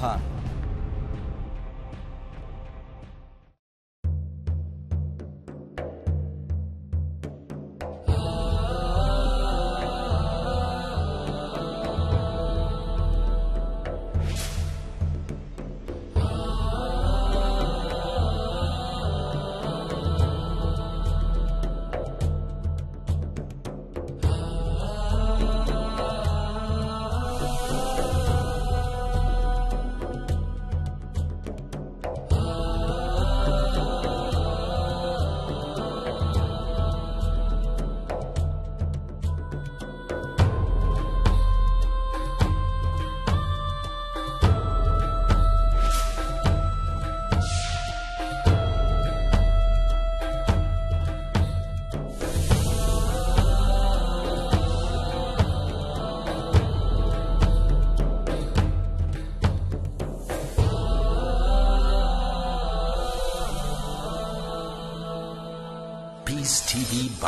হ্যাঁ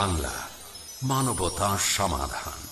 বাংলা মানবতা সমাধান।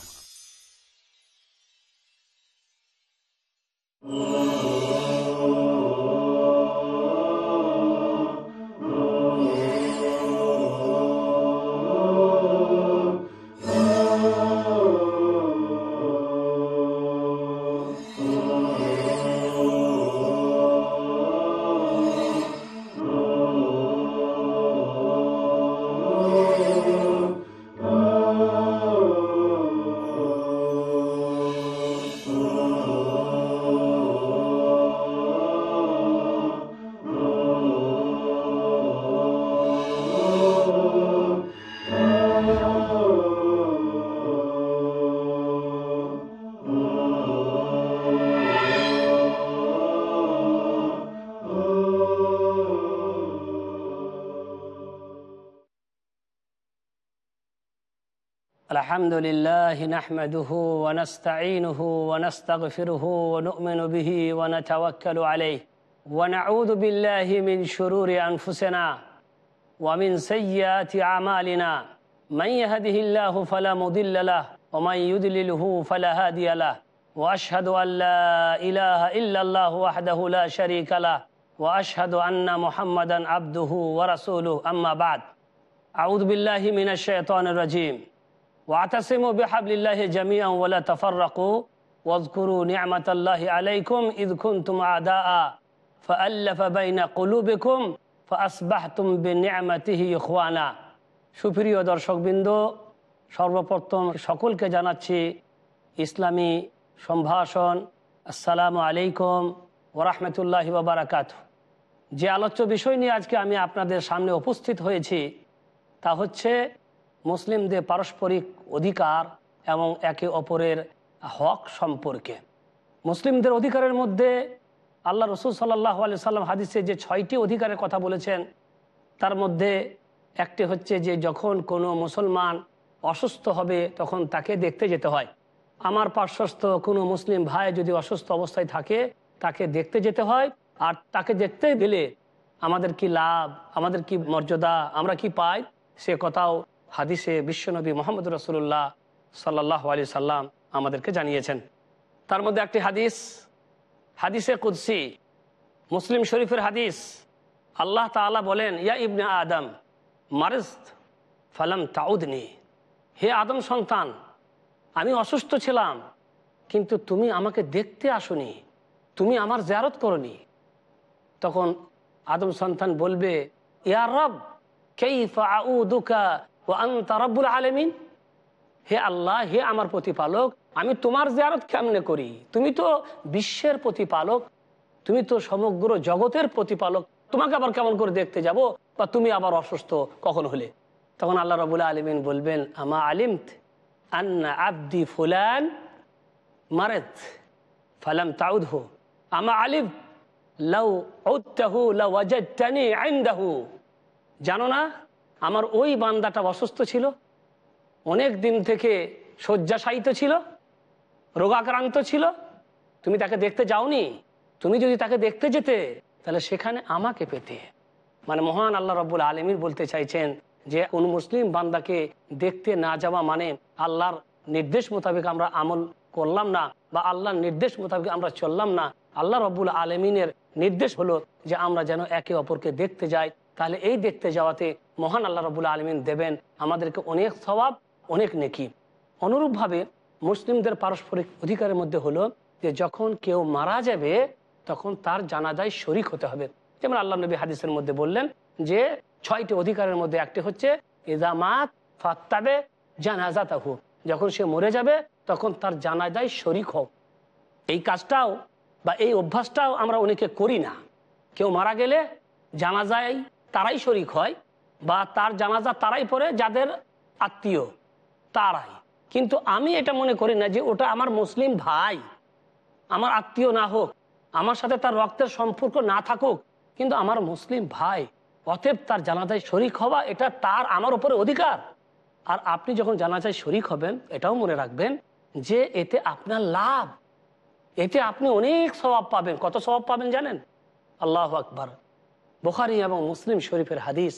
الحمد لله نحمده ونستعينه ونستغفره ونؤمن به ونتوكل عليه ونعوذ بالله من شرور أنفسنا ومن سيئات أعمالنا. من يهده الله فلا مضل له ومن يدلله فلا هادي له. وأشهد أن لا إله إلا الله وحده لا شريك له. وأشهد أن محمدا عبده ورسوله. أما بعد أعوذ بالله من الشيطان الرجيم. واعتصموا بحبل الله جميعا ولا تفرقوا واذكروا نعمة الله عليكم إذ كنتم أعداء فألف بين قلوبكم فأصبحتم بنعمته إخوانا সুপ্রিয় দর্শকবৃন্দ সর্বপ্রথম সকলকে জানাচ্ছি ইসলামী সম্ভাষণ আসসালামু আলাইকুম ওরহমতুল্লাহ বারাকাত যে আলোচ্য বিষয় নিয়ে আজকে আমি আপনাদের সামনে উপস্থিত হয়েছি তা হচ্ছে মুসলিমদের পারস্পরিক অধিকার এবং একে অপরের হক সম্পর্কে। মুসলিমদের অধিকারের মধ্যে আল্লাহ রসুল সাল্লাহ আলি সাল্লাম হাদিসে যে ছয়টি অধিকারের কথা বলেছেন, তার মধ্যে একটি হচ্ছে যে যখন কোনো মুসলমান অসুস্থ হবে তখন তাকে দেখতে যেতে হয়। আমার পার্শ্বস্থ কোনো মুসলিম ভাই যদি অসুস্থ অবস্থায় থাকে, তাকে দেখতে যেতে হয়। আর তাকে দেখতে গেলে আমাদের কি লাভ, আমাদের কি মর্যাদা, আমরা কি পাই, সে কথাও হাদিসে বিশ্বনবী মোহাম্মদ রসুল্লাহ সাল্লাহ আলি সাল্লাম আমাদেরকে জানিয়েছেন। তার মধ্যে একটি হাদিস, হাদিসে কুদ্সি, মুসলিম শরীফের হাদিস। আল্লাহ তালা বলেন, ইয়া ইবনে আদম, মারিস্ত, ফালাম তাউদনি। হে আদম সন্তান, আমি অসুস্থ ছিলাম, কিন্তু তুমি আমাকে দেখতে আসনি, তুমি আমার জারত করনি। তখন আদম সন্তান বলবে, ইয়া রব, কেইফা আউদুকা ও আন্তা রব্বুল আলমিন? হে আল্লাহ, হে আমার প্রতিপালক, আমি তোমার জিয়ারত কেমনে করি? তুমি তো বিশ্বের প্রতিপালক, তুমি তো সমগ্র জগতের প্রতিপালক, তোমাকে আবার কেমন করে দেখতে যাব? বা তুমি আবার অসুস্থ কখন হলে? তখন আল্লাহ রবুল্লা আলমিন বলবেন, আমা আলিমত আন্না আব্দি ফুলান মারেত ফালাম তাউদ হো আমা আলিম লাউ ঔত্তাহু লাউ জানো না? আমার ওই বান্দাটা অসুস্থ ছিল, অনেক দিন থেকে শয্যাশায়িত ছিল, রোগাক্রান্ত ছিল। তুমি তাকে দেখতে যাওনি? তুমি যদি তাকে দেখতে যেতে, তাহলে সেখানে আমাকে পেতে। মানে মহান আল্লাহ রব্বুল আলমির বলতে চাইছেন যে, কোন মুসলিম বান্দাকে দেখতে না যাওয়া মানে আল্লাহর নির্দেশ মোতাবেক আমরা আমল করলাম না, বা আল্লাহর নির্দেশ মোতাবেক আমরা চললাম না। আল্লাহ রব্বুল আলমিনের নির্দেশ হলো যে, আমরা যেন একে অপরকে দেখতে যাই তাহলে এই দেখতে যাওয়াতে মহান আল্লাহ রব্বুল আলমিন দেবেন আমাদেরকে অনেক স্বভাব অনেক নেকি। অনুরূপভাবে মুসলিমদের পারস্পরিক অধিকারের মধ্যে হলো যে যখন কেউ মারা যাবে, তখন তার জানাজায় শরিক হতে হবে। যেমন আল্লাহ নবী হাদিসের মধ্যে বললেন যে, ছয়টি অধিকারের মধ্যে একটি হচ্ছে ইজামাত ফাত্তাবে জানাজাতাহু যখন সে মরে যাবে, তখন তার জানাজায় শরিক হোক এই কাজটাও বা এই অভ্যাসটাও আমরা অনেকে করি না। কেউ মারা গেলে জানাজায় তারাই শরিক হয় বা তার জানাজা তারাই পড়ে যাদের আত্মীয়, তারাই। কিন্তু আমি এটা মনে করি না যে ওটা আমার মুসলিম ভাই, আমার আত্মীয় না হোক, আমার সাথে তার রক্তের সম্পর্ক না থাকুক, কিন্তু আমার মুসলিম ভাই, অতএব তার জানাজায় শরিক হওয়া এটা তার, আমার উপরে অধিকার। আর আপনি যখন জানাজায় শরিক হবেন, এটাও মনে রাখবেন যে এতে আপনার লাভ। এতে আপনি অনেক স্বভাব পাবেন। কত স্বভাব পাবেন জানেন? আল্লাহ আকবর। বোখারি এবং মুসলিম শরীফের হাদিস,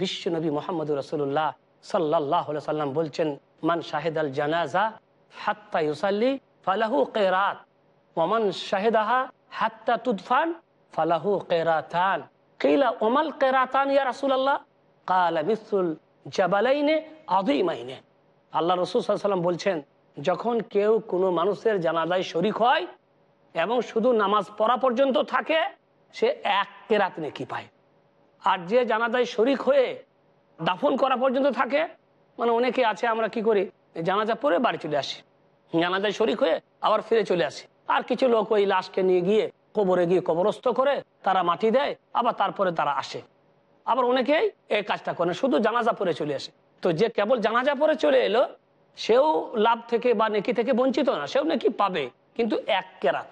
বিশ্ব নবী মোহাম্মদ রসুল্লাহ সাল্লাহ সাল্লাম বলছেন, মান শাহেদ আল জানাজা হাত্তা ইউসাল্লি ফালাহু কেরাত ওমান শাহেদাহা হাত্তা তুদফান ফালাহু কেরাতান। কিলা, ওমাল কেরাতান ইয়া রাসুলাল্লাহ? কালা মিসুল জাবালাইনে আদিমাইনে আল্লাহ রসুল সাল্লাম বলছেন, যখন কেউ কোনো মানুষের জানাজায় শরিক হয় এবং শুধু নামাজ পড়া পর্যন্ত থাকে সে এক কেরাত নেকি পায়? আর যে জানাজায় শরিক হয়ে দাফন করা পর্যন্ত থাকে মানে অনেকে আছে, আমরা কি করি? জানাজা পরে বাড়ি চলে আসি। জানাজায় শরিক হয়ে আবার ফিরে চলে আসি। আর কিছু লোক ওই লাশকে নিয়ে গিয়ে কবরে গিয়ে কবরস্থ করে তারা মাটি দেয়, আবার তারপরে তারা আসে। আবার অনেকেই এই কাজটা করে শুধু জানাজা পরে চলে আসে। তো যে কেবল জানাজা পরে চলে এলো, সেও লাভ থেকে বা নেকি থেকে বঞ্চিত না, সেও নাকি পাবে, কিন্তু এক কেরাত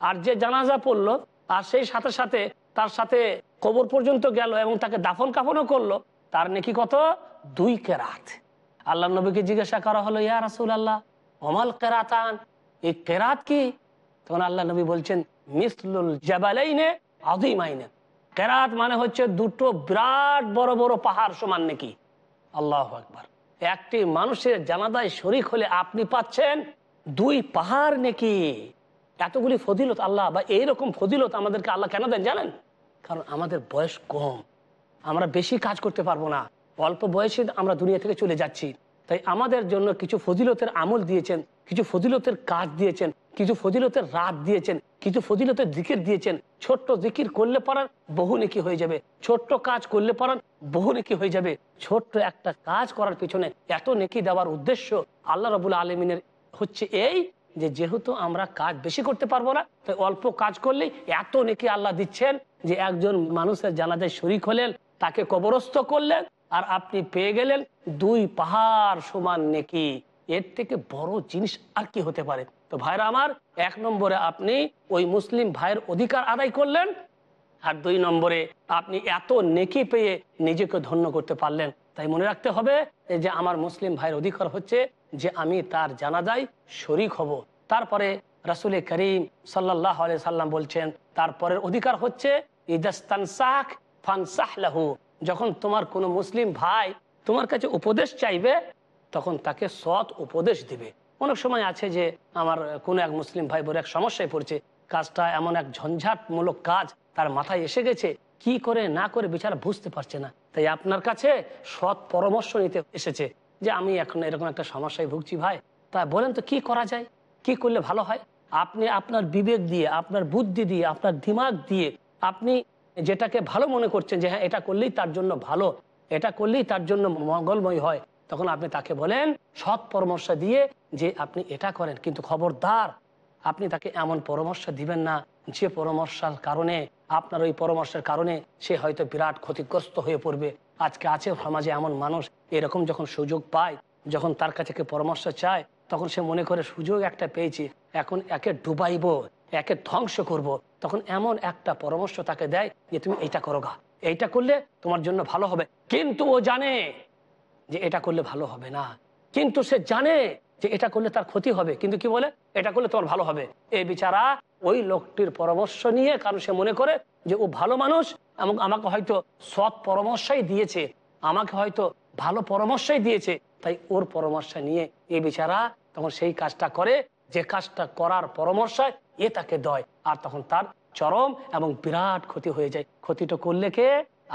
আর যে জানাজা পড়ল আর সেই সাথে সাথে তার সাথে কবর পর্যন্ত গেল এবং তাকে দাফন কাফনও করল, তার নাকি কত? দুই কেরাত। আল্লাহ নবীকে জিজ্ঞাসা করা হলো, ইয়া রাসুল আল্লাহ অমাল কেরাতান? এই কেরাত কি? তখন আল্লাহ নবী বলছেন, মিসলুল জাবালাইনে আদিমাইনে কেরাত মানে হচ্ছে দুটো বিরাট বড় বড় পাহাড় সমান নাকি। আল্লাহ আকবার। একটি মানুষের জানাদায় শরিক হলে আপনি পাচ্ছেন দুই পাহাড় নাকি। এতগুলি ফজিলত আল্লাহ বা এইরকম ফজিলত আমাদেরকে আল্লাহ কেন দেন জানেন? কারণ আমাদের বয়স কম। আমরা বেশি কাজ করতে পারব না। অল্প বয়সে আমরা দুনিয়া থেকে চলে যাচ্ছি। তাই আমাদের জন্য কিছু ফজিলতের আমল দিয়েছেন, কিছু ফজিলতের কাজ দিয়েছেন, কিছু ফজিলতের রাত দিয়েছেন, কিছু ফজিলতের জিকির দিয়েছেন। ছোট্ট জিকির করলে পারার বহু নেকি হয়ে যাবে। ছোট্ট কাজ করলে পারার বহু নেকি হয়ে যাবে। ছোট্ট একটা কাজ করার পিছনে এত নেকি দেওয়ার উদ্দেশ্য আল্লাহ রবুল আলমিনের হচ্ছে এই যে যেহেতু আমরা কাজ বেশি করতে পারব না, তাই অল্প কাজ করলেই এত নেকি আল্লাহ দিচ্ছেন যে একজন মানুষের জানাজায় শরিক হলেন, তাকে কবরস্থ করলেন, আর আপনি পেয়ে গেলেন দুই পাহাড় সমান নেকি। এর থেকে বড় জিনিস আর কি হতে পারে? তো ভাইরা আমার, এক নম্বরে আপনি ওই মুসলিম ভাইয়ের অধিকার আদায় করলেন, আর দুই নম্বরে আপনি এত নেকি পেয়ে নিজেকে ধন্য করতে পারলেন। তাই মনে রাখতে হবে যে আমার মুসলিম ভাইয়ের অধিকার হচ্ছে যে আমি তার জানাজায় শরিক হব। তারপরে রাসুল করিম সাল্লাহ সাল্লাম বলছেন, তারপরের অধিকার হচ্ছে যখন তোমার কোনো মুসলিম ভাই তোমার কাছে উপদেশ চাইবে, তখন তাকে সৎ উপদেশ দিবে। অনেক সময় আছে যে আমার কোনো এক মুসলিম ভাই বলে এক সমস্যায় পড়ছে, কাজটা এমন এক ঝঞ্ঝাটমূলক কাজ তার মাথায় এসে গেছে, কি করে না করে বিচারা বুঝতে পারছে না। তাই আপনার কাছে সৎ পরামর্শ নিতে এসেছে যে আমি এখন এরকম একটা সমস্যায় ভুগছি ভাই। তা বলেন তো কি করা যায়? কি করলে ভালো হয়? আপনি আপনার বিবেক দিয়ে, আপনার বুদ্ধি দিয়ে, আপনার দিমাগ দিয়ে আপনি যেটাকে ভালো মনে করছেন যে হ্যাঁ এটা করলেই তার জন্য ভালো, এটা করলেই তার জন্য মঙ্গলময় হয়, তখন আপনি তাকে বলেন সৎ পরামর্শ দিয়ে যে আপনি এটা করেন। কিন্তু খবরদার, আপনি তাকে এমন পরামর্শ দিবেন না যে পরামর্শের কারণে আপনার ওই পরামর্শের কারণে সে হয়তো বিরাট ক্ষতিগ্রস্ত হয়ে পড়বে। আজকে আছে সমাজে এমন মানুষ, এরকম যখন সুযোগ পায়, যখন তার কাছে কেউ পরামর্শ চায়, তখন সে মনে করে সুযোগ একটা পেয়েছি, এখন একে ডুবাইব, একে ধ্বংস করব। তখন এমন একটা পরামর্শ তাকে দেয় যে, তুমি এইটা করো গা। এইটা করলে তোমার জন্য ভালো হবে। কিন্তু ও জানে যে, এটা করলে ভালো হবে না। কিন্তু সে জানে যে এটা করলে তার ক্ষতি হবে। কিন্তু কি বলে? এটা করলে তোমার ভালো হবে। এই বিচারা ওই লোকটির পরামর্শ নিয়ে কারণ সে মনে করে যে ও ভালো মানুষ, এবং আমাকে হয়তো সৎ পরামর্শই দিয়েছে। আমাকে হয়তো ভালো পরামর্শই দিয়েছে। তাই ওর পরামর্শ নিয়ে এই বিচারা তখন সেই কাজটা করে। যে কাজটা করার পরামর্শ এ তাকে দয়। আর তখন তার চরম এবং বিরাট ক্ষতি হয়ে যায়। ক্ষতিটা করলে কে?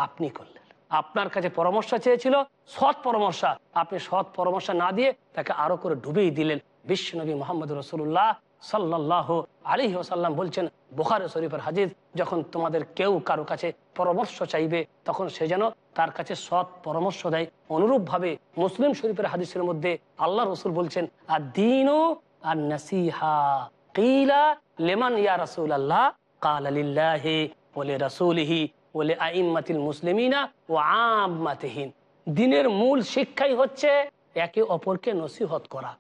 আপনি করলেন আপনার কাছে পরামর্শ চেয়েছিল, সৎ পরামর্শ। আপনি সৎ পরামর্শ না দিয়ে তাকে আরও করে ডুবেই দিলেন। বিশ্বনবী মোহাম্মদ রসুল্লাহ সাল্লাহ আলী ওসাল্লাম বলছেন, বোখারে শরীফের হাজির যখন তোমাদের কেউ কারও কাছে পরামর্শ চাইবে, তখন সে যেন তার কাছে সৎ পরামর্শ দেয়। অনুরূপভাবে মুসলিম শরীফের হাদিসের মধ্যে আল্লাহ রসুল বলছেন আর দিনও আর নাসিহা কিলা লেমান ইয়া রসুল আল্লাহ কাল আলিল্লাহে বলে রসুলহি বলে, আইম্মাতিল মুসলিমিনা ও আম্মাতিহীন। দিনের মূল শিক্ষাই হচ্ছে একে অপরকে নসিহত করা।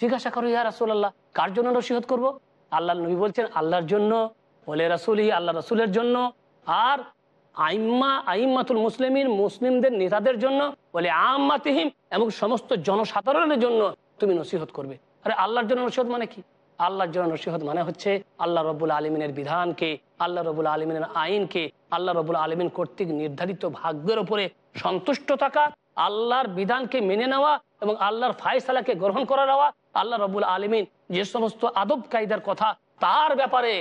জিজ্ঞাসা করো, ইয়া রাসুল্লাহ কার জন্য নসিহত করব? আল্লাহ, নবী বলছেন, আল্লাহর জন্য। বলে, রাসুলহি, আল্লাহ রাসুলের জন্য। আর আইম্মা, আইম্মাতুল মুসলিমিন, মুসলিমদের নেতাদের জন্য বলে, আম্মাতিহীন, এবং সমস্ত জনসাধারণের জন্য তুমি নসিহত করবে। আরে, আল্লাহর জন্য নসিহত মানে কি? আল্লাহর জন্য নসিহত মানে হচ্ছে আল্লাহ রবুল আলমিনের বিধানকে, আল্লাহ রবুল আলমিনের আইনকে, আল্লাহ রবুল আলমিন কর্তৃক নির্ধারিত ভাগ্যের উপরে সন্তুষ্ট থাকা, আল্লাহর বিধানকে মেনে নেওয়া এবং আল্লাহর ফায়সালাকে গ্রহণ করে নেওয়া আল্লাহ রবুল আলমিন যে সমস্ত আদব কায়দার কথা তার ব্যাপারে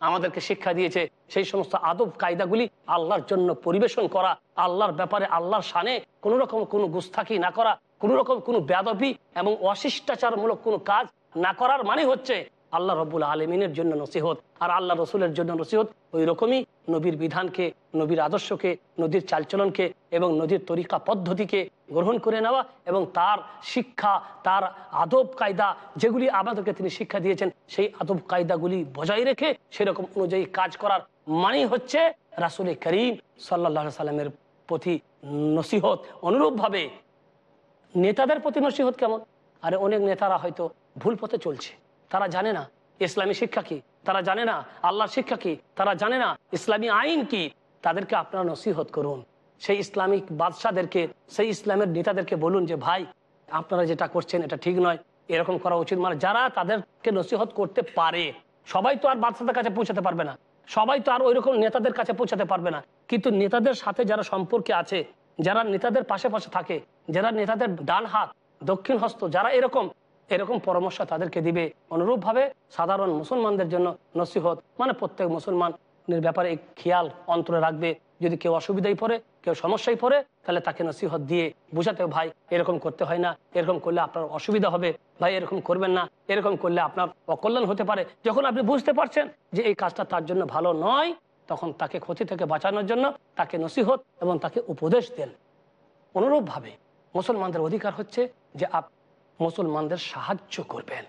আমাদেরকে শিক্ষা দিয়েছে, সেই সমস্ত আদব কায়দাগুলি আল্লাহর জন্য পরিবেশন করা, আল্লাহর ব্যাপারে আল্লাহর সানে কোনো রকম কোনো গুস্তাকি না করা, কোনো রকম কোনো বেদবি এবং অশিষ্টাচারমূলক কোনো কাজ না করার মানে হচ্ছে আল্লাহ রব্বুল আলমিনের জন্য নসিহত। আর আল্লাহ রসুলের জন্য নসিহত ওই রকমই নবীর বিধানকে, নবীর আদর্শকে, নদীর চালচলনকে এবং নদীর তরিকা পদ্ধতিকে গ্রহণ করে নেওয়া এবং তার শিক্ষা, তার আদব কায়দা যেগুলি আমাদেরকে তিনি শিক্ষা দিয়েছেন, সেই আদব কায়দাগুলি বজায় রেখে সেরকম অনুযায়ী কাজ করার মানে হচ্ছে রাসুল করিম সাল্লাহ সাল্লামের প্রতি নসিহত। অনুরূপভাবে নেতাদের প্রতি নসিহত কেমন? আরে অনেক নেতারা হয়তো ভুল পথে চলছে। তারা জানে না ইসলামী শিক্ষা কি? তারা জানে না আল্লাহর শিক্ষা কি? তারা জানে না ইসলামী আইন কি? তাদেরকে আপনারা নসিহত করুন। সেই ইসলামিক বাদশাদেরকে, সেই ইসলামের নেতাদেরকে বলুন যে, ভাই, আপনারা যেটা করছেন এটা ঠিক নয়। এরকম করা উচিত। মানে যারা তাদেরকে নসিহত করতে পারে, সবাই তো আর বাদশাদের কাছে পৌঁছাতে পারবে না। সবাই তো আর ওই রকম নেতাদের কাছে পৌঁছাতে পারবে না। কিন্তু নেতাদের সাথে যারা সম্পর্কে আছে, যারা নেতাদের পাশে পাশে থাকে, যারা নেতাদের ডান হাত দক্ষিণ হস্ত যারা এরকম এরকম পরামর্শ তাদেরকে দিবে অনুরূপভাবে সাধারণ মুসলমানদের জন্য নসিহত। মানে প্রত্যেক মুসলমানের ব্যাপারে এই খেয়াল অন্তরে রাখবে। যদি কেউ অসুবিধায় পড়ে, কেউ সমস্যায় পড়ে, তাহলে তাকে নসিহত দিয়ে বুঝাতে, ভাই, এরকম করতে হয় না। এরকম করলে আপনার অসুবিধা হবে। ভাই, এরকম করবেন না। এরকম করলে আপনার অকল্যাণ হতে পারে। যখন আপনি বুঝতে পারছেন যে এই কাজটা তার জন্য ভালো নয়, তখন তাকে ক্ষতি থেকে বাঁচানোর জন্য তাকে নসিহত এবং তাকে উপদেশ দেন। অনুরূপভাবে মুসলমানদের অধিকার হচ্ছে যে মুসলমানদের সাহায্য করবেন।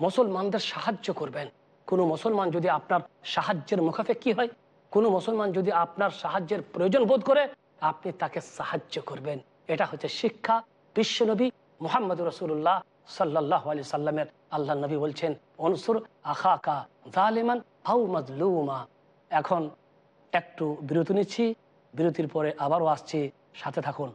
মুসলমানদের সাহায্য করবেন। কোনো মুসলমান যদি আপনার সাহায্যের মুখাপেক্ষি হয়? কোনো মুসলমান যদি আপনার সাহায্যের প্রয়োজন বোধ করে, আপনি তাকে সাহায্য করবেন। এটা হচ্ছে শিক্ষা। বিশ্বনবী মোহাম্মদ রসুল্লাহ সাল্লাহ আলি সাল্লামের আল্লাহ নবী বলছেন, অনসুর আখাকা জালেমান হাউ মাজলুমা। এখন একটু বিরতি নিচ্ছি। বিরতির পরে আবারও আসছি। সাথে থাকুন।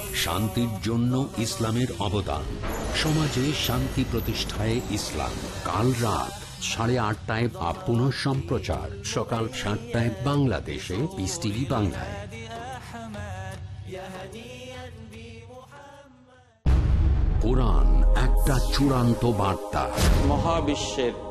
শান্তির জন্য ইসলামের অবদান। সমাজে শান্তি প্রতিষ্ঠায় ইসলাম। কাল রাত সাড়ে আটটায় বা পুনঃ সম্প্রচার। সকাল সাতটায় বাংলাদেশে পিস টিভি বাংলায়। কোরআন একটা চূড়ান্ত বার্তা। মহাবিশ্বের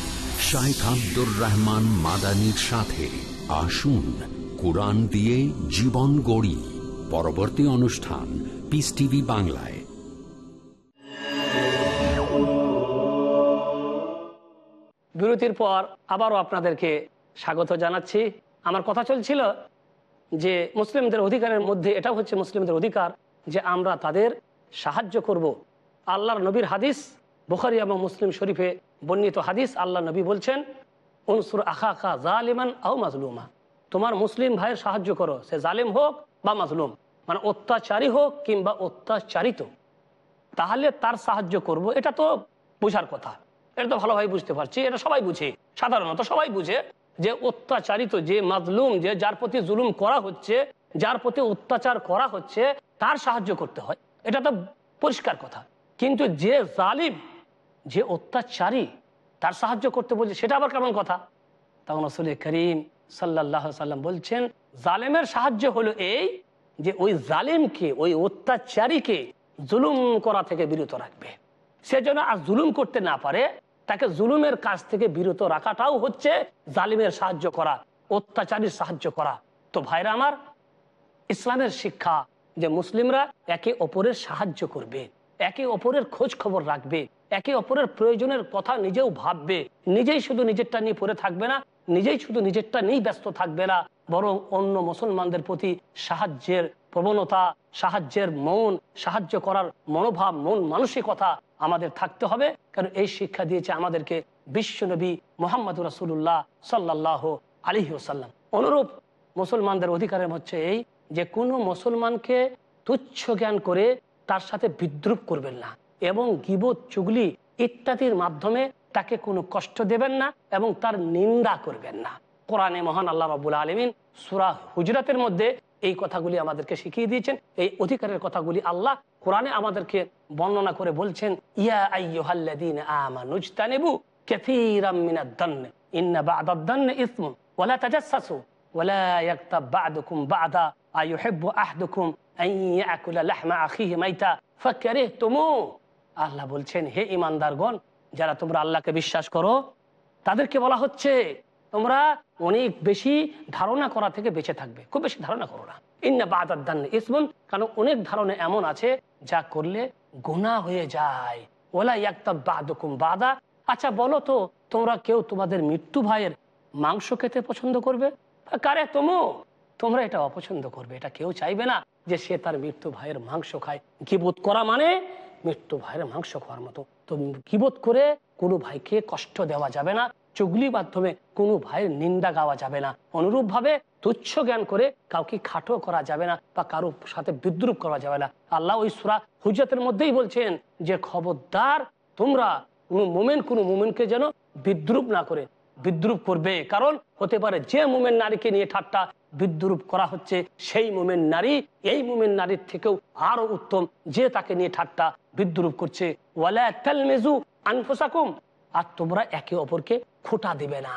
শাইখ আব্দুর রহমান মাদানির সাথে আসুন কোরআন দিয়ে জীবন গড়ি। পরবর্তী অনুষ্ঠান পিস টিভি বাংলায়। বিরতির পর আবারও আপনাদেরকে স্বাগত জানাচ্ছি। আমার কথা চলছিল যে মুসলিমদের অধিকারের মধ্যে, এটাও হচ্ছে মুসলিমদের অধিকার যে আমরা তাদের সাহায্য করব। আল্লাহর নবীর হাদিস বুখারি এবং মুসলিম শরীফে বর্ণিত হাদিস আল্লাহ নবী বলছেন, উনসুর আখা খা জালিমান আও মাজলুমা। তোমার মুসলিম ভাইয়ের সাহায্য করো, সে জালিম হোক বা মাজলুম মানে অত্যাচারী হোক কিংবা অত্যাচারিত। তাহলে তার সাহায্য করব, এটা তো বোঝার কথা। এটা তো ভালোভাবে বুঝতে পারছি, এটা সবাই বুঝে, সাধারণত সবাই বুঝে যে অত্যাচারিত, যে মাজলুম, যে যার প্রতি জুলুম করা হচ্ছে, যার প্রতি অত্যাচার করা হচ্ছে, তার সাহায্য করতে হয়। এটা তো পরিষ্কার কথা। কিন্তু যে জালিম যে অত্যাচারী তার সাহায্য করতে বলছে, সেটা আবার কেমন কথা? তখন রসুল করিম সাল্লাহ সাল্লাম বলছেন, জালেমের সাহায্য হলো এই যে ওই জালেমকে, ওই অত্যাচারীকে জুলুম করা থেকে বিরত রাখবে। সে যেন আর জুলুম করতে না পারে, তাকে জুলুমের কাছ থেকে বিরত রাখাটাও হচ্ছে জালিমের সাহায্য করা, অত্যাচারীর সাহায্য করা। তো ভাইরা আমার, ইসলামের শিক্ষা যে মুসলিমরা একে অপরের সাহায্য করবে, একে অপরের খোঁজ খবর রাখবে একে অপরের প্রয়োজনের কথা নিজেও ভাববে। নিজেই শুধু নিজেরটা নিয়ে পড়ে থাকবে না, নিজেই শুধু নিজেরটা নিয়েই ব্যস্ত থাকবে না, বরং অন্য মুসলমানদের প্রতি সাহায্যের প্রবণতা, সাহায্যের মন, সাহায্য করার মনোভাব, মন মানসিকতা আমাদের থাকতে হবে, কারণ এই শিক্ষা দিয়েছে আমাদেরকে বিশ্বনবী মোহাম্মদ রাসুল্লাহ সাল্লাহ আলী ওসাল্লাম অনুরূপ মুসলমানদের অধিকারের হচ্ছে এই যে কোনো মুসলমানকে তুচ্ছ জ্ঞান করে তার সাথে বিদ্রুপ করবেন না। এবং গিবত চুগলি ইত্যাদির মাধ্যমে তাকে কোনো কষ্ট দেবেন না এবং তার নিন্দা করবেন না। কোরআনে মহান আল্লাহ রবুল আলমিন সুরা হুজরাতের মধ্যে এই কথাগুলি আমাদেরকে শিখিয়ে দিয়েছেন। এই অধিকারের কথাগুলি আল্লাহ কোরআনে আমাদেরকে বর্ণনা করে বলছেন, ইয়া আল্লাহ বলছেন, হে ইমানদারগণ, যারা তোমরা আল্লাহকে বিশ্বাস করো, তাদেরকে বলা হচ্ছে, তোমরা অনেক বেশি ধারণা করা থেকে বেঁচে থাকবে। খুব বেশি ধারণা করো না। ইন্না বাদান ইসমন কারণ অনেক ধারণা এমন আছে যা করলে গুণা হয়ে যায়। ওলা একটা বাদকুম বাদা আচ্ছা বলো তো, তোমরা কেউ তোমাদের মৃত্যু ভাইয়ের মাংস খেতে পছন্দ করবে? কারে তোমো? তোমরা এটা অপছন্দ করবে। এটা কেউ চাইবে না যে সে তার মৃত্যু ভাইয়ের মাংস খায়। কি বোধ করা মানে মৃত্যু ভাইয়ের মাংস খাওয়ার মতো। তো গিবোধ করে কোনো ভাইকে কষ্ট দেওয়া যাবে না চুগলি মাধ্যমে কোনো ভাইয়ের নিন্দা গাওয়া যাবে না। অনুরূপ ভাবে তুচ্ছ জ্ঞান করে কাউকে খাটো করা যাবে না বা কারও সাথে বিদ্রুপ করা যাবে না। আল্লাহ ওই সুরা হুজরতের মধ্যেই বলছেন যে, খবরদার তোমরা কোনো মোমেন, কোনো মোমেনকে যেন বিদ্রুপ না করে, বিদ্রুপ করবে। কারণ হতে পারে যে মোমেন নারীকে নিয়ে ঠাট্টা বিদ্রুপ করা হচ্ছে, সেই মোমেন নারী, এই মোমেন নারীর থেকেও আরও উত্তম যে তাকে নিয়ে ঠাট্টা বিদ্রুপ করছে। আর তোমরা একে অপরকে খোটা দিবে না।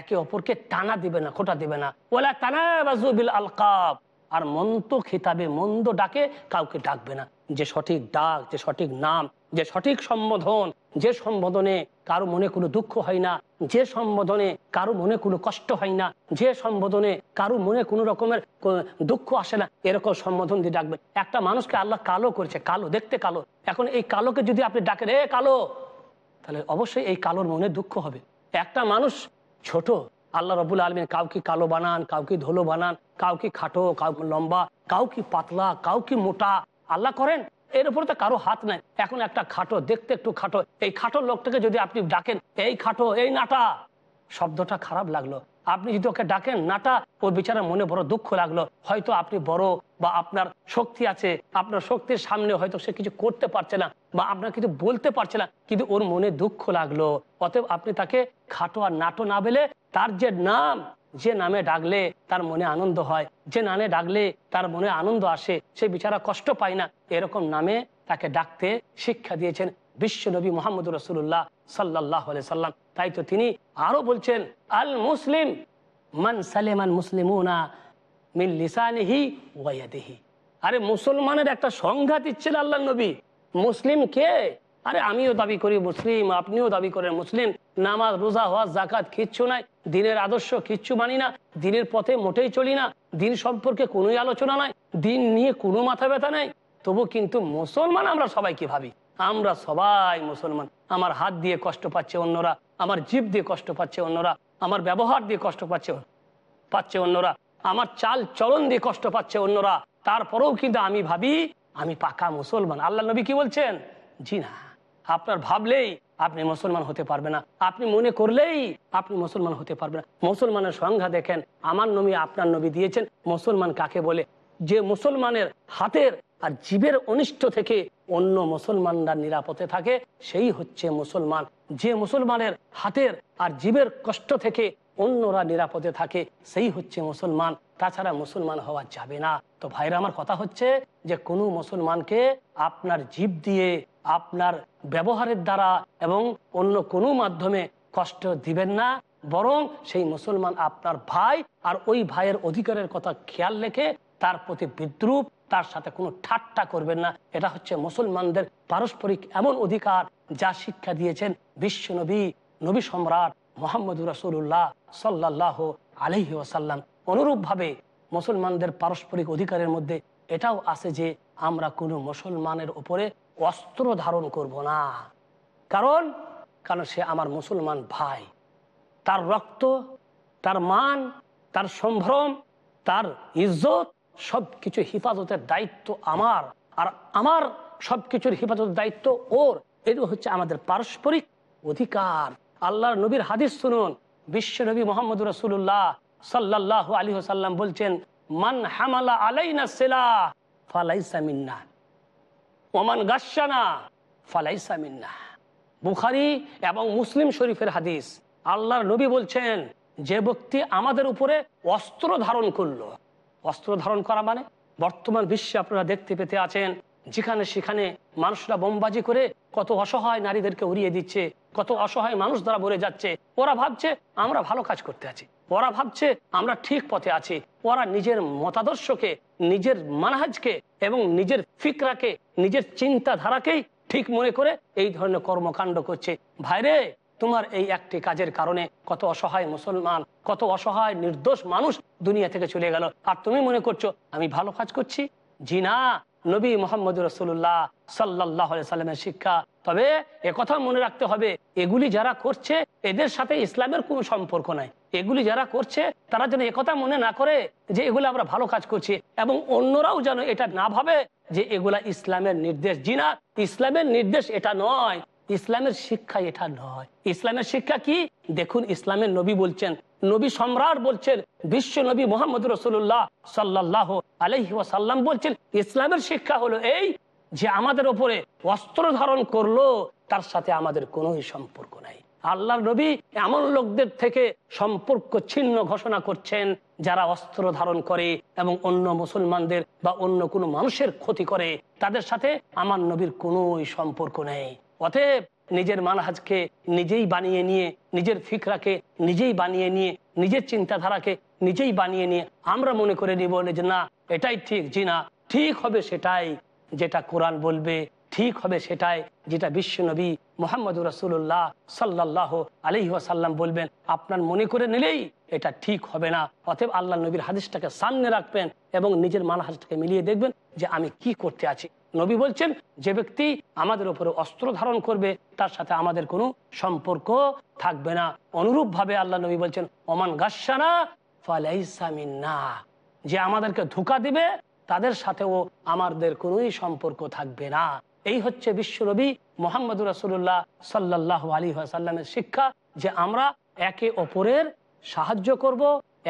একে অপরকে টানা দিবে না, খোটা দিবে না। ওলা টানা বিল আর মন্ত খেতাবে, মন্দ ডাকে কাউকে ডাকবে না। যে সঠিক ডাক, যে সঠিক নাম যে সঠিক সম্বোধন, যে সম্বোধনে কারও মনে কোনো দুঃখ হয় না, যে সম্বোধনে কারও মনে কোনো কষ্ট হয় না, যে সম্বোধনে কারও মনে কোনো রকমের দুঃখ আসে না, এরকম সম্বোধন দিয়ে ডাকবে। একটা মানুষকে আল্লাহ কালো করেছে, কালো, দেখতে কালো। এখন এই কালোকে যদি আপনি ডাকেন রে কালো! তাহলে অবশ্যই এই কালোর মনে দুঃখ হবে। একটা মানুষ ছোট, আল্লাহ রবুল আলমিন কাউকে কালো বানান, কাউকে ধুলো বানান, কাউকে খাটো, কাউকে লম্বা, কাউকে পাতলা, কাউকে মোটা, আল্লাহ করেন। এর উপরে তো কারও হাত নাই। এখন একটা খাটো, দেখতে একটু খাটো। এই খাটো লোকটাকে যদি আপনি ডাকেন, এই খাটো, এই নাটা। শব্দটা খারাপ লাগল। আপনি যদি ওকে ডাকেন, নাটা, ওর বিচারের মনে বড় দুঃখ লাগল। হয়তো আপনি বড় বা আপনার শক্তি আছে, আপনার শক্তির সামনে হয়তো সে কিছু করতে পারছে না বা আপনার কিছু বলতে পারছে না, কিন্তু ওর মনে দুঃখ লাগল। অতএব আপনি তাকে খাটো আর নাটো না বেলে তার যে নাম যে নামে ডাকলে তার মনে আনন্দ হয়, যে নামে ডাকলে তার মনে আনন্দ আসে, সে বিচারা কষ্ট পায় না। এরকম নামে তাকে ডাকতে শিক্ষা দিয়েছেন বিশ্ব নবী মোহাম্মদ রসুল্লাহ সাল্লাহ সাল্লাম। তাই তো তিনি আরও বলছেন, আল মুসলিম মান সালেমান মিন ওয়াইয়াদিহি আরে মুসলমানের একটা সংঘাত দিচ্ছেন আল্লাহ নবী। মুসলিম কে? আরে আমিও দাবি করি মুসলিম, আপনিও দাবি করেন মুসলিম। নামাজ, রোজা হওয়া জাকাত কিচ্ছু নাই, দিনের আদর্শ কিচ্ছু মানি না, দিনের পথে মোটেই চলি না, দিন সম্পর্কে কোনোই আলোচনা নাই, দিন নিয়ে কোনো মাথা ব্যথা নাই। তবু কিন্তু মুসলমান আমরা সবাই কি ভাবি? আমরা সবাই মুসলমান। আমার হাত দিয়ে কষ্ট পাচ্ছে অন্যরা, আমার জীব দিয়ে কষ্ট পাচ্ছে অন্যরা, আমার ব্যবহার দিয়ে কষ্ট পাচ্ছে পাচ্ছে অন্যরা, আমার চাল চলন দিয়ে কষ্ট পাচ্ছে অন্যরা। তারপরেও কিন্তু আমি ভাবি, আমি পাকা মুসলমান। আল্লাহ নবী কি বলছেন? জি না। আপনার ভাবলেই আপনি মুসলমান হতে পারবে না। আপনি মনে করলেই আপনি মুসলমান হতে পারবে না। মুসলমানের সংজ্ঞা দেখেন, আমার নবী আপনার নবী দিয়েছেন। মুসলমান কাকে বলে? যে মুসলমানের হাতের আর জীবের অনিষ্ট থেকে অন্য মুসলমানরা নিরাপদে থাকে, সেই হচ্ছে মুসলমান। যে মুসলমানের হাতের আর জীবের কষ্ট থেকে অন্যরা নিরাপদে থাকে, সেই হচ্ছে মুসলমান। তাছাড়া মুসলমান হওয়া যাবে না। তো ভাইরা, আমার কথা হচ্ছে যে, কোনো মুসলমানকে আপনার জীব দিয়ে, আপনার ব্যবহারের দ্বারা এবং অন্য কোনো মাধ্যমে কষ্ট দিবেন না। বরং সেই মুসলমান আপনার ভাই আর ওই ভাইয়ের অধিকারের কথা খেয়াল রেখে তার প্রতি বিদ্রুপ, তার সাথে কোনো ঠাট্টা করবেন না। এটা হচ্ছে মুসলমানদের পারস্পরিক এমন অধিকার যা শিক্ষা দিয়েছেন বিশ্ব নবী নবী সম্রাট মোহাম্মদ রাসুল্লাহ সাল্লাহ আলহি ওসাল্লাম অনুরূপভাবে মুসলমানদের পারস্পরিক অধিকারের মধ্যে এটাও আছে যে আমরা কোনো মুসলমানের উপরে অস্ত্র ধারণ করব না। কারণ কারণ সে আমার মুসলমান ভাই। তার রক্ত, তার মান, তার সম্ভ্রম, তার ইজ্জত সব কিছু হেফাজতের দায়িত্ব আমার। আর আমার সব কিছুর হেফাজতের দায়িত্ব ওর। এটা হচ্ছে আমাদের পারস্পরিক অধিকার। আল্লাহর নবীর হাদিস শুনুন। বিশ্ব নবী মোহাম্মদ রসুল্লাহ সাল্লাহ আলী সাল্লাম বলছেন, মান হামালা আলাইনা সেলা ফালাইসা মিন্না। ওমান গাসানা ফালাইসা মিন্না। বুখারি এবং মুসলিম শরীফের হাদিস। আল্লাহর নবী বলছেন, যে ব্যক্তি আমাদের উপরে অস্ত্র ধারণ করল। অস্ত্র ধারণ করা মানে? বর্তমান বিশ্বে আপনারা দেখতে পেতে আছেন, যেখানে সেখানে মানুষরা বোমবাজি করে কত অসহায় নারীদেরকে উড়িয়ে দিচ্ছে, কত অসহায় মানুষ দ্বারা ভরে যাচ্ছে। ওরা ভাবছে, আমরা ভালো কাজ করতে আছি। ওরা ভাবছে, আমরা ঠিক পথে আছি। ওরা নিজের মতাদর্শকে, নিজের মানহাজকে এবং নিজের ফিকরাকে, নিজের চিন্তাধারাকেই ঠিক মনে করে এই ধরনের কর্মকাণ্ড করছে। ভাইরে, তোমার এই একটি কাজের কারণে কত অসহায় মুসলমান, কত অসহায় নির্দোষ মানুষ দুনিয়া থেকে চলে গেল। আর তুমি মনে করছ, আমি ভালো কাজ করছি? জি না নবী মোহাম্মদ রসুল্লাহ সাল্লাহ সাল্লামের শিক্ষা। তবে কথা মনে রাখতে হবে, এগুলি যারা করছে, এদের সাথে ইসলামের কোনো সম্পর্ক নাই। এগুলি যারা করছে, তারা যেন একথা মনে না করে যে এগুলো আমরা ভালো কাজ করছি এবং অন্যরাও যেন এটা না ভাবে যে এগুলা ইসলামের নির্দেশ। জিনা ইসলামের নির্দেশ এটা নয়। ইসলামের শিক্ষা এটা নয়। ইসলামের শিক্ষা কি? দেখুন, ইসলামের নবী বলছেন, নবী সম্রাট বলছেন, বিশ্ব নবী মোহাম্মদ রসুল্লাহ সাল্লাহ আলহি বলছেন, ইসলামের শিক্ষা হলো এই যে আমাদের ওপরে অস্ত্র ধারণ করল, তার সাথে আমাদের কোনো সম্পর্ক নাই। আল্লাহ নবী এমন লোকদের থেকে সম্পর্ক ছিন্ন ঘোষণা করছেন, যারা অস্ত্র ধারণ করে এবং অন্য মুসলমানদের বা অন্য কোনো মানুষের ক্ষতি করে, তাদের সাথে আমার নবীর কোনো সম্পর্ক নেই। অতএব নিজের মানহাজকে নিজেই বানিয়ে নিয়ে, নিজের ফিকরাকে নিজেই বানিয়ে নিয়ে, নিজের চিন্তাধারাকে নিজেই বানিয়ে নিয়ে আমরা মনে করে নিব যে না, এটাই ঠিক, জি না, ঠিক হবে সেটাই যেটা কোরআন বলবে, ঠিক হবে সেটাই যেটা বিশ্ব নবী মোহাম্মদ রাসুল্লাহ সাল্লাহ আলহিহাসাল্লাম বলবেন। আপনার মনে করে নিলেই এটা ঠিক হবে না। অতএব আল্লাহ নবীর হাদিসটাকে সামনে রাখবেন এবং নিজের মানহাজটাকে মিলিয়ে দেখবেন যে আমি কি করতে আছি। নবী বলছেন, যে ব্যক্তি আমাদের উপরে অস্ত্র ধারণ করবে, তার সাথে আমাদের কোনো সম্পর্ক থাকবে না। অনুরূপভাবে আল্লাহ নবী বলছেন, ওমান গাসানা ফালাইসামিন্না যে আমাদেরকে ধোকা দিবে, তাদের সাথেও আমাদের কোনোই সম্পর্ক থাকবে না। এই হচ্ছে বিশ্বনবী মোহাম্মদ রাসুল্লাহ সাল্লাহ আলী সাল্লামের শিক্ষা যে আমরা একে অপরের সাহায্য করব,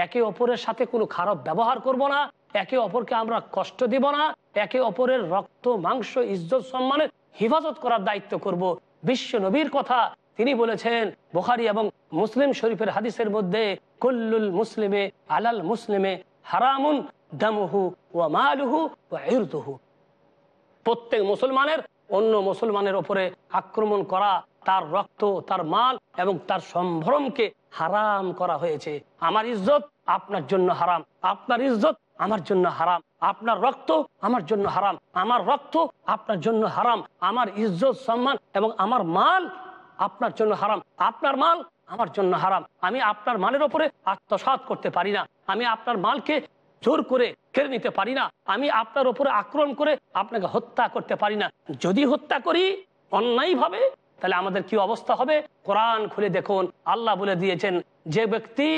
একে অপরের সাথে কোনো খারাপ ব্যবহার করব না, একে অপরকে আমরা কষ্ট দিব না একে অপরের রক্ত, মাংস, ইজ্জত, সম্মানের হিফাজত করার দায়িত্ব করব। বিশ্ব নবীর কথা তিনি বলেছেন। বোখারি এবং মুসলিম শরীফের হাদিসের মধ্যে, কুল্লুল মুসলিমে আলাল মুসলিমে হারামুন দামুহু ও মালুহু ও ইরদুহু। প্রত্যেক মুসলমানের, অন্য মুসলমানের ওপরে আক্রমণ করা, তার রক্ত, তার মাল এবং তার সম্ভ্রমকে হারাম করা হয়েছে। আমার ইজ্জত আপনার জন্য হারাম, আপনার ইজ্জত আমার জন্য হারাম। আপনার রক্ত আমার জন্য হারাম, আমার রক্ত আপনার জন্য হারাম, আমার ইজ্জত, সম্মান এবং আমার মাল আপনার জন্য হারাম, আপনার মাল আমার জন্য হারাম। আমি আপনার মালের ওপরে আত্মসাত করতে পারি না, আমি আপনার মালকে জোর করে কেড়ে নিতে পারি না, আমি আপনার উপরে আক্রমণ করে আপনাকে হত্যা করতে পারি না। যদি হত্যা করি অন্যায় ভাবে, তাহলে আমাদের কি অবস্থা হবে? কোরআন খুলে দেখুন, আল্লাহ বলে দিয়েছেন, যে ব্যক্তি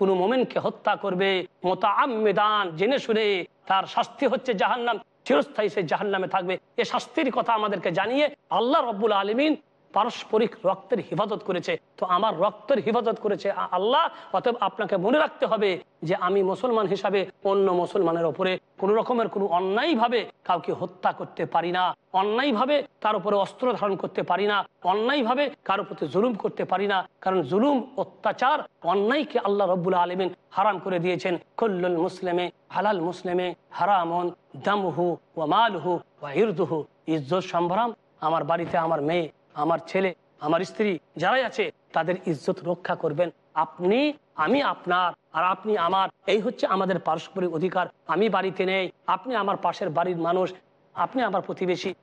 কোনো মোমেনকে হত্যা করবে মোতামেদান জেনে শুনে তার শাস্তি হচ্ছে জাহান্নাম। চিরস্থায়ী সে জাহান্নামে থাকবে। এ শাস্তির কথা আমাদেরকে জানিয়ে আল্লাহ রব্বুল আলমিন পারস্পরিক রক্তের হিফাজত করেছে। তো আমার রক্তের হিফাজত করেছে আল্লাহ, অতএব আপনাকে মনে রাখতে হবে যে আমি মুসলমান হিসাবে অন্য মুসলমানের ওপরে কোনো রকমের কোনো অন্যায়ভাবে কাউকে হত্যা করতে পারি না, অন্যায়ভাবে তার উপরে অস্ত্র ধারণ করতে পারি না, অন্যায়ভাবে কারও প্রতি জুলুম করতে পারি না, কারণ জুলুম, অত্যাচার, অন্যায়কে আল্লাহ রব্বুল আলমিন হারাম করে দিয়েছেন। কল্লুল মুসলিমে হালাল মুসলিমে হারামন দামহু ও মালহু ও ইরদুহু, ইজ্জত সম্ভ্রাম। আমার বাড়িতে আমার মেয়ে আমার ছেলে, আমার স্ত্রী যারাই আছে, তাদের ইজ্জত রক্ষা করবেন। আপনি, আমি আপনার, আর আপনি আমার। এই হচ্ছে আমাদের পারস্পরিক অধিকার। আমি বাড়িতে নেই, আপনি আমার পাশের বাড়ির মানুষ, আপনি আমার প্রতিবেশী।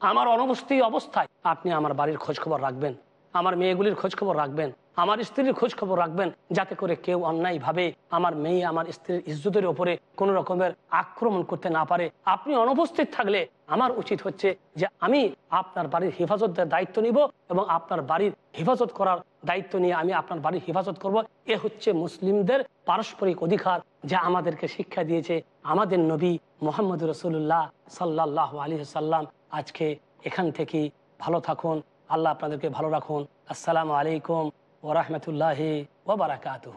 আমার অনবস্থি অবস্থায় আপনি আমার বাড়ির খোঁজখবর রাখবেন। আমার মেয়েগুলির খোঁজখবর রাখবেন। আমার স্ত্রীর খোঁজ খবর রাখবেন যাতে করে কেউ অন্যায় ভাবে আমার মেয়ে আমার স্ত্রীর ইজ্জতের ওপরে কোনো রকমের আক্রমণ করতে না পারে। আপনি অনুপস্থিত থাকলে আমার উচিত হচ্ছে যে আমি আপনার বাড়ির হেফাজতের দায়িত্ব নিব এবং আপনার বাড়ির হেফাজত করার দায়িত্ব নিয়ে আমি আপনার বাড়ির হেফাজত করব। এ হচ্ছে মুসলিমদের পারস্পরিক অধিকার যা আমাদেরকে শিক্ষা দিয়েছে আমাদের নবী মোহাম্মদ রসুল্লাহ সাল্লাহ আলী সাল্লাম আজকে এখান থেকে ভালো থাকুন। আল্লাহ আপনাদেরকে ভালো রাখুন। আসসালামু আলাইকুম। ওরহমতুল্লাহ ওবরাকাতুহ